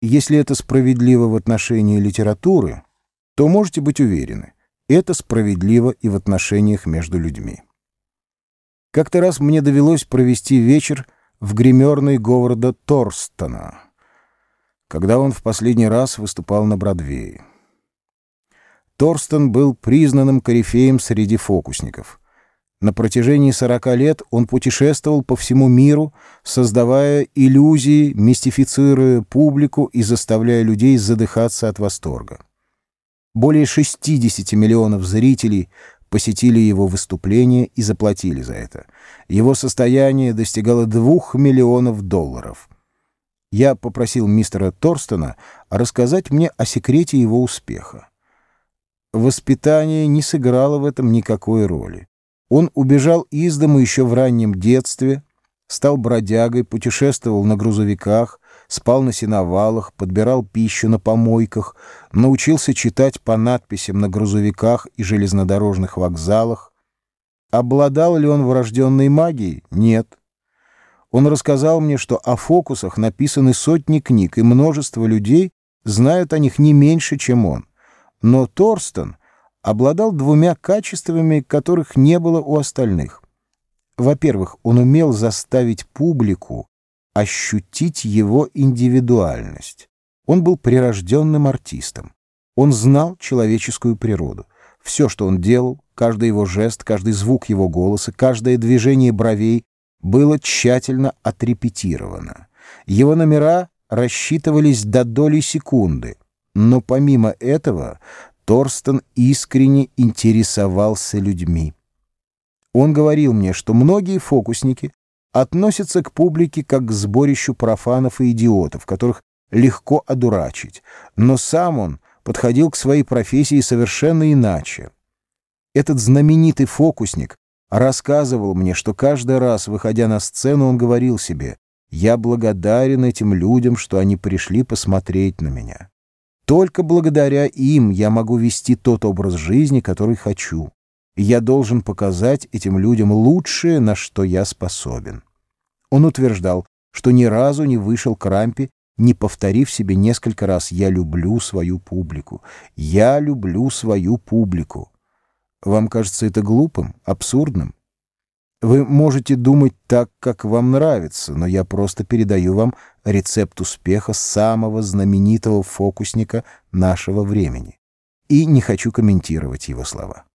Если это справедливо в отношении литературы, то можете быть уверены, это справедливо и в отношениях между людьми. Как-то раз мне довелось провести вечер в гримерной города Торстона, когда он в последний раз выступал на Бродвее. Торстон был признанным корифеем среди фокусников. На протяжении 40 лет он путешествовал по всему миру, создавая иллюзии, мистифицируя публику и заставляя людей задыхаться от восторга. Более 60 миллионов зрителей посетили его выступление и заплатили за это. Его состояние достигало 2 миллионов долларов. Я попросил мистера Торстона рассказать мне о секрете его успеха. Воспитание не сыграло в этом никакой роли. Он убежал из дому еще в раннем детстве, стал бродягой, путешествовал на грузовиках, спал на сеновалах, подбирал пищу на помойках, научился читать по надписям на грузовиках и железнодорожных вокзалах. Обладал ли он врожденной магией? Нет. Он рассказал мне, что о фокусах написаны сотни книг, и множество людей знают о них не меньше, чем он. Но Торстон обладал двумя качествами, которых не было у остальных. Во-первых, он умел заставить публику ощутить его индивидуальность. Он был прирожденным артистом. Он знал человеческую природу. Все, что он делал, каждый его жест, каждый звук его голоса, каждое движение бровей было тщательно отрепетировано. Его номера рассчитывались до доли секунды — но помимо этого Торстен искренне интересовался людьми. Он говорил мне, что многие фокусники относятся к публике как к сборищу профанов и идиотов, которых легко одурачить, но сам он подходил к своей профессии совершенно иначе. Этот знаменитый фокусник рассказывал мне, что каждый раз, выходя на сцену, он говорил себе «Я благодарен этим людям, что они пришли посмотреть на меня». Только благодаря им я могу вести тот образ жизни, который хочу. Я должен показать этим людям лучшее, на что я способен. Он утверждал, что ни разу не вышел к рампе, не повторив себе несколько раз «Я люблю свою публику! Я люблю свою публику!» Вам кажется это глупым, абсурдным? Вы можете думать так, как вам нравится, но я просто передаю вам рецепт успеха самого знаменитого фокусника нашего времени. И не хочу комментировать его слова.